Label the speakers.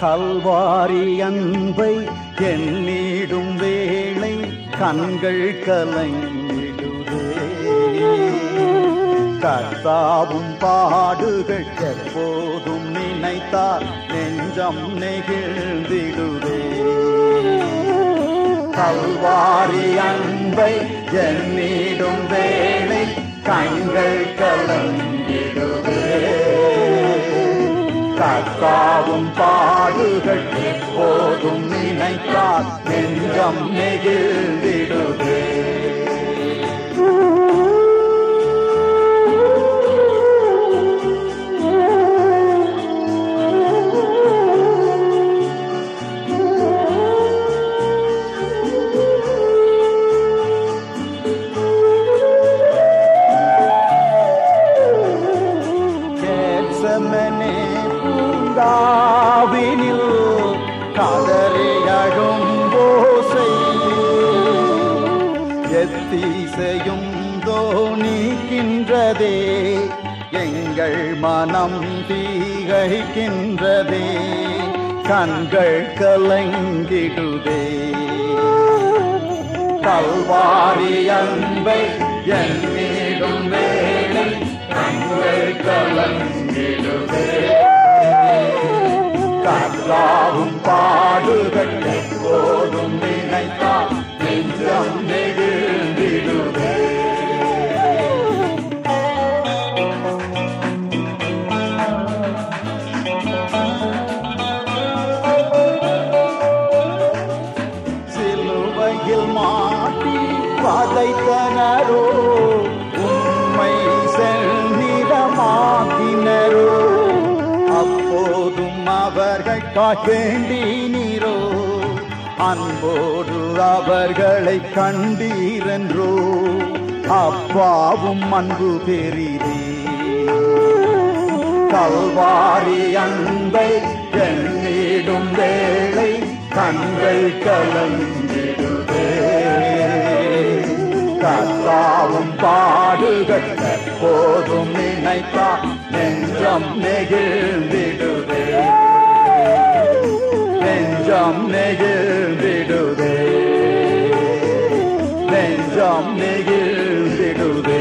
Speaker 1: கல்வாரி அன்பை எண்ணிடும் வேளை கண்கள் கலங்கிடுதே. கர்த்தாவும் பாடுகள் எப்போதும் நினைத்தால் நெஞ்சம் நெகிழ்ந்திடுதே. கல்வாரி அன்பை எண்ணிடும் வேளை கண்கள் கலங்கிடுதே. கர்த்தாவும் பாடு பாடுகள் எப்போதும் நினைத்தால் நெஞ்சம் நெகிழ்ந்திடுதே கேட்சமனே பூங்காவினில் கதறி அழும்போசை எத்தீசையும் தோணிக்கின்றதே எங்கள் மனம் தீகைக்கின்றதே கண்கள் கலங்கிடுதே. கல்வாரி அன்பை என்னிடும் வேளை கண்கள் கலங்கிடுதே. கல்லாவும் பா மாட்டி உண்மை செல்நிறமாக்கினரோ அப்போதும் அவர்கள் காவேண்டினீரோ அன்போடு அவர்களை கண்டீரென்றோ அப்பாவும் அன்பு பெரிதே. கல்வாரி அன்பை எண்ணிடும் வேளை கண்கள் கலங்கிடுதே படும் பாடுகள் எப்போதும் நினைத்தா நெஞ்சம் நெகிழ்ந்திடுதே நெஞ்சம் நெகிழ்ந்திடுதே நெஞ்சம் நெகிழ்ந்திடுதே